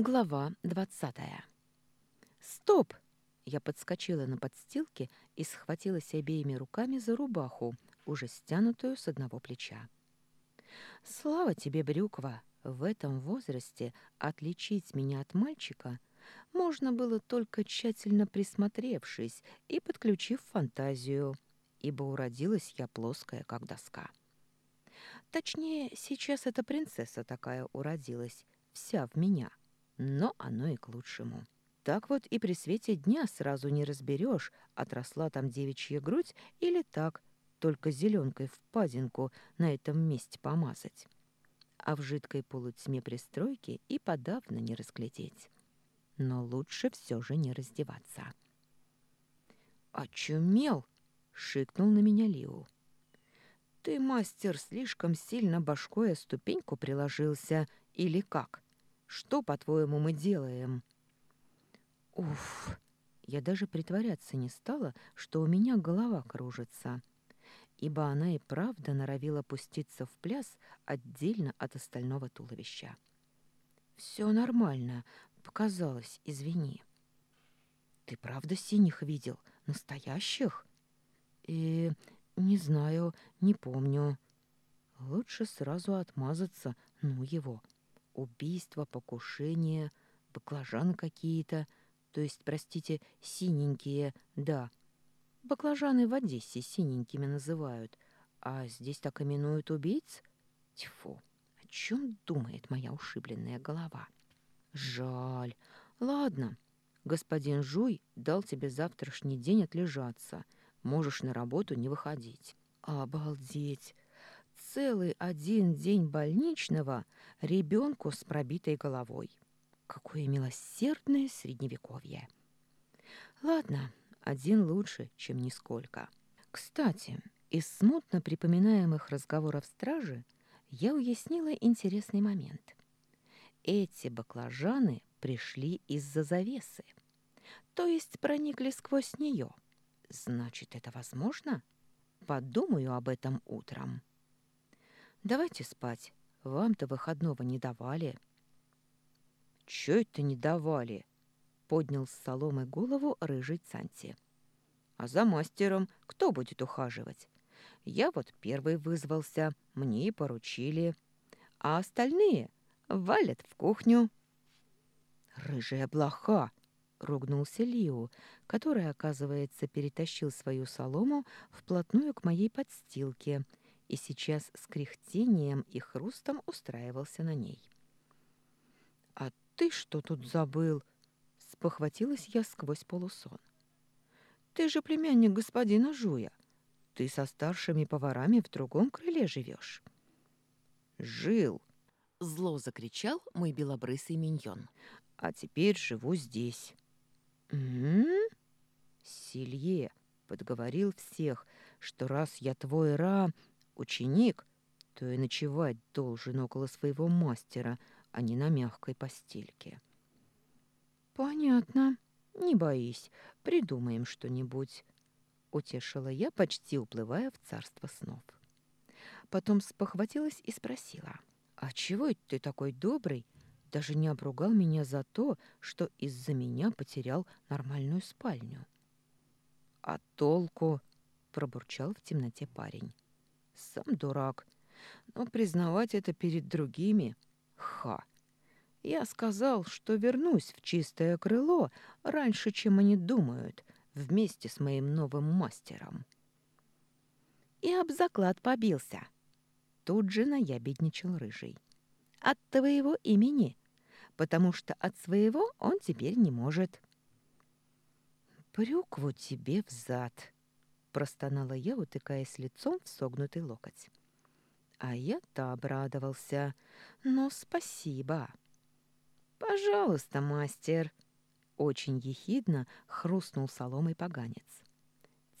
Глава двадцатая. «Стоп!» Я подскочила на подстилке и схватилась обеими руками за рубаху, уже стянутую с одного плеча. «Слава тебе, Брюква! В этом возрасте отличить меня от мальчика можно было только тщательно присмотревшись и подключив фантазию, ибо уродилась я плоская, как доска. Точнее, сейчас эта принцесса такая уродилась, вся в меня» но оно и к лучшему. Так вот и при свете дня сразу не разберешь, отросла там девичья грудь или так, только зеленкой в падинку на этом месте помазать. А в жидкой полутьме пристройки и подавно не разглядеть. Но лучше все же не раздеваться. «Очумел!» — шикнул на меня Лиу. «Ты, мастер, слишком сильно башкой о ступеньку приложился, или как?» Что, по-твоему, мы делаем?» «Уф!» Я даже притворяться не стала, что у меня голова кружится, ибо она и правда норовила пуститься в пляс отдельно от остального туловища. «Все нормально, показалось, извини». «Ты правда синих видел? Настоящих?» «Э, не знаю, не помню». «Лучше сразу отмазаться, ну его». Убийство, покушение, баклажаны какие-то, то есть, простите, синенькие, да. Баклажаны в Одессе синенькими называют, а здесь так именуют убийц? Тьфу, о чем думает моя ушибленная голова? Жаль. Ладно, господин Жуй дал тебе завтрашний день отлежаться. Можешь на работу не выходить. Обалдеть! Целый один день больничного ребенку с пробитой головой. Какое милосердное средневековье! Ладно, один лучше, чем нисколько. Кстати, из смутно припоминаемых разговоров стражи я уяснила интересный момент. Эти баклажаны пришли из-за завесы, то есть проникли сквозь нее. Значит, это возможно? Подумаю об этом утром. Давайте спать. Вам-то выходного не давали. Чё это не давали? Поднял с соломы голову рыжий Цанти. А за мастером кто будет ухаживать? Я вот первый вызвался, мне и поручили. А остальные валят в кухню. Рыжая блоха! ругнулся Лио, который, оказывается, перетащил свою солому вплотную к моей подстилке — и сейчас с кряхтением и хрустом устраивался на ней. «А ты что тут забыл?» — спохватилась я сквозь полусон. «Ты же племянник господина Жуя. Ты со старшими поварами в другом крыле живешь». «Жил!» — зло закричал мой белобрысый миньон. «А теперь живу здесь». «М-м-м?» Силье подговорил всех, что раз я твой Ра ученик, то и ночевать должен около своего мастера, а не на мягкой постельке. Понятно. Не боись, придумаем что-нибудь, утешила я, почти уплывая в царство снов. Потом спохватилась и спросила: "А чего это ты такой добрый? Даже не обругал меня за то, что из-за меня потерял нормальную спальню?" "А толку?" пробурчал в темноте парень. Сам дурак. Но признавать это перед другими... Ха! Я сказал, что вернусь в чистое крыло раньше, чем они думают, вместе с моим новым мастером. И об заклад побился. Тут же наябедничал рыжий. От твоего имени, потому что от своего он теперь не может. Брюкву тебе взад, простонала я, утыкаясь лицом в согнутый локоть. А я-то обрадовался. Но спасибо. Пожалуйста, мастер. Очень ехидно хрустнул соломой поганец.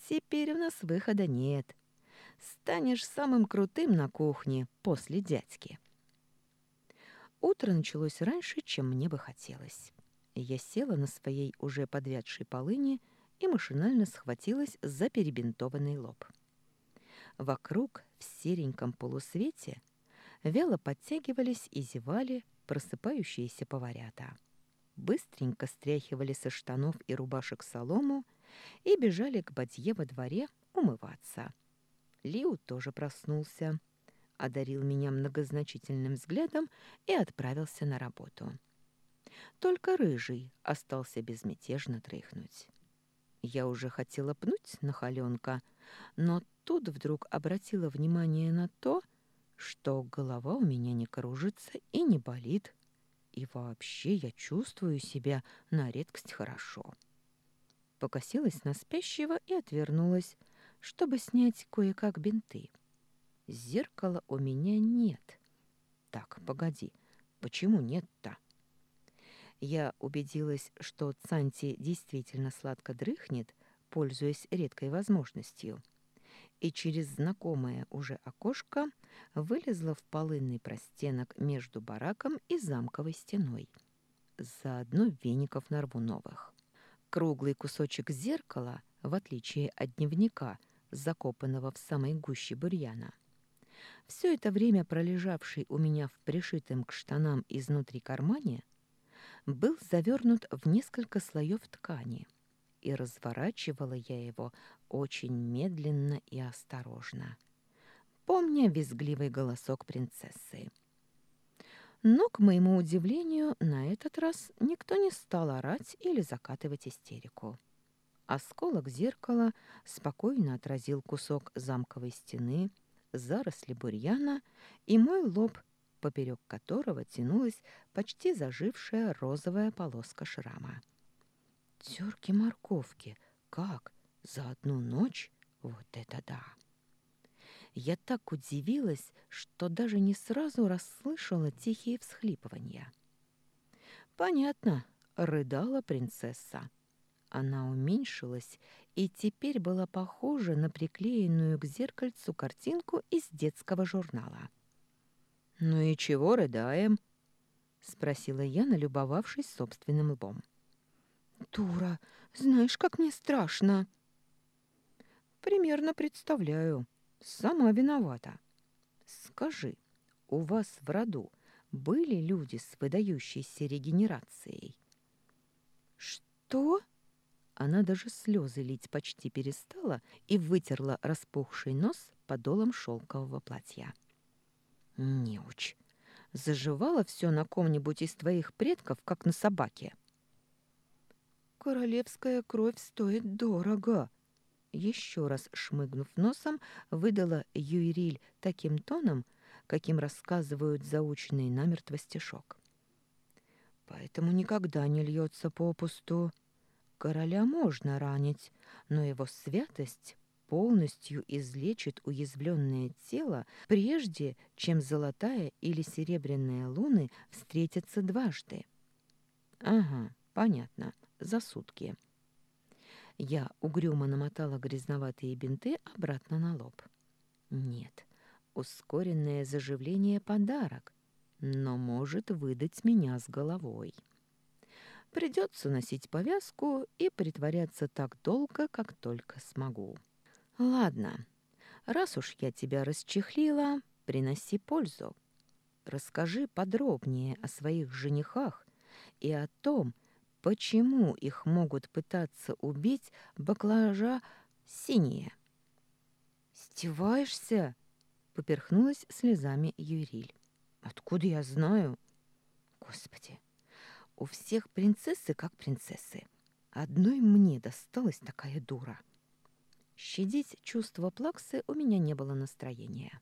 Теперь у нас выхода нет. Станешь самым крутым на кухне после дядьки. Утро началось раньше, чем мне бы хотелось. Я села на своей уже подвядшей полыни и машинально схватилась за перебинтованный лоб. Вокруг, в сереньком полусвете, вяло подтягивались и зевали просыпающиеся поварята. быстренько стряхивали со штанов и рубашек солому и бежали к бадье во дворе умываться. Лиу тоже проснулся, одарил меня многозначительным взглядом и отправился на работу. Только рыжий остался безмятежно тряхнуть. Я уже хотела пнуть на холенка, но тут вдруг обратила внимание на то, что голова у меня не кружится и не болит, и вообще я чувствую себя на редкость хорошо. Покосилась на спящего и отвернулась, чтобы снять кое-как бинты. Зеркала у меня нет. Так, погоди, почему нет-то? Я убедилась, что Цанти действительно сладко дрыхнет, пользуясь редкой возможностью, и через знакомое уже окошко вылезла в полынный простенок между бараком и замковой стеной. Заодно веников нарву новых. Круглый кусочек зеркала, в отличие от дневника, закопанного в самой гуще бурьяна, все это время пролежавший у меня в пришитом к штанам изнутри кармане, был завернут в несколько слоев ткани, и разворачивала я его очень медленно и осторожно, помня визгливый голосок принцессы. Но, к моему удивлению, на этот раз никто не стал орать или закатывать истерику. Осколок зеркала спокойно отразил кусок замковой стены, заросли бурьяна и мой лоб, поперек которого тянулась почти зажившая розовая полоска шрама. Терки морковки. Как? За одну ночь? Вот это да! Я так удивилась, что даже не сразу расслышала тихие всхлипывания. Понятно, рыдала принцесса. Она уменьшилась и теперь была похожа на приклеенную к зеркальцу картинку из детского журнала. «Ну и чего рыдаем?» — спросила я, налюбовавшись собственным лбом. «Дура, знаешь, как мне страшно!» «Примерно представляю. Сама виновата. Скажи, у вас в роду были люди с выдающейся регенерацией?» «Что?» Она даже слезы лить почти перестала и вытерла распухший нос подолом шелкового платья. Неуч. Заживало все на ком-нибудь из твоих предков, как на собаке. Королевская кровь стоит дорого. Еще раз шмыгнув носом, выдала Юириль таким тоном, каким рассказывают заученный намертво стишок. Поэтому никогда не льется попусту. Короля можно ранить, но его святость полностью излечит уязвленное тело, прежде чем золотая или серебряная луны встретятся дважды. Ага, понятно, за сутки. Я угрюмо намотала грязноватые бинты обратно на лоб. Нет, ускоренное заживление — подарок, но может выдать меня с головой. Придется носить повязку и притворяться так долго, как только смогу. Ладно, раз уж я тебя расчехлила, приноси пользу. Расскажи подробнее о своих женихах и о том, почему их могут пытаться убить баклажа синие. «Стеваешься?» — поперхнулась слезами Юриль. «Откуда я знаю?» «Господи, у всех принцессы как принцессы. Одной мне досталась такая дура. Щадить чувства плаксы у меня не было настроения.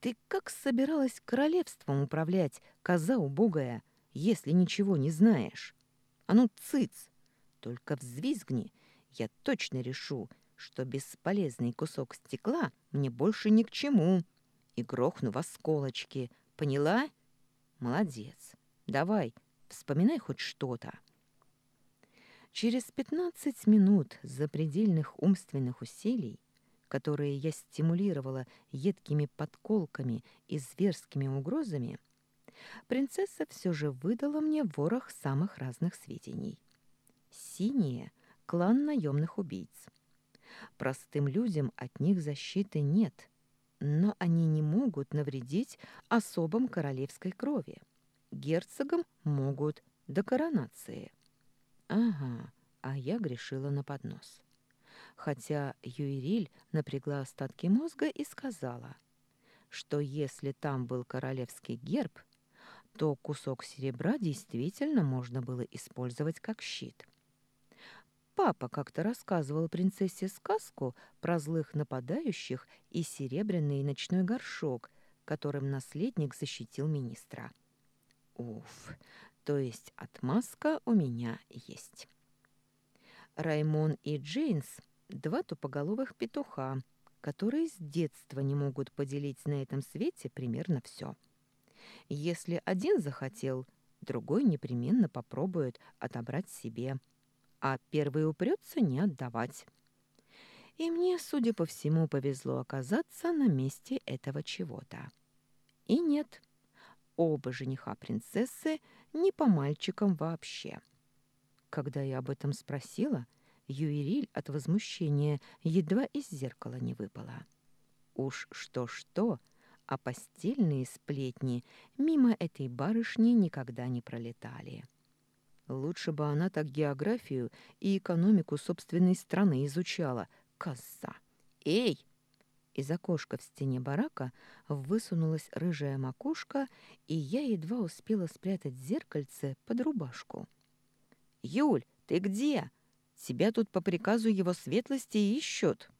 Ты как собиралась королевством управлять, коза убогая, если ничего не знаешь? А ну, цыц! Только взвизгни, я точно решу, что бесполезный кусок стекла мне больше ни к чему, и грохну в осколочки. Поняла? Молодец. Давай, Вспоминай хоть что-то. Через пятнадцать минут запредельных умственных усилий, которые я стимулировала едкими подколками и зверскими угрозами, принцесса все же выдала мне ворох самых разных сведений. Синие — клан наемных убийц. Простым людям от них защиты нет, но они не могут навредить особам королевской крови герцогам могут, до коронации. Ага, а я грешила на поднос. Хотя Юириль напрягла остатки мозга и сказала, что если там был королевский герб, то кусок серебра действительно можно было использовать как щит. Папа как-то рассказывал принцессе сказку про злых нападающих и серебряный ночной горшок, которым наследник защитил министра. Уф, то есть отмазка у меня есть. Раймон и Джейнс — два тупоголовых петуха, которые с детства не могут поделить на этом свете примерно все. Если один захотел, другой непременно попробует отобрать себе, а первый упрется не отдавать. И мне, судя по всему, повезло оказаться на месте этого чего-то. И нет, оба жениха принцессы не по мальчикам вообще. Когда я об этом спросила, Юириль от возмущения едва из зеркала не выпала. Уж что-что, а постельные сплетни мимо этой барышни никогда не пролетали. Лучше бы она так географию и экономику собственной страны изучала. Коза! Эй! Из окошка в стене барака высунулась рыжая макушка, и я едва успела спрятать зеркальце под рубашку. «Юль, ты где? Тебя тут по приказу его светлости ищут!»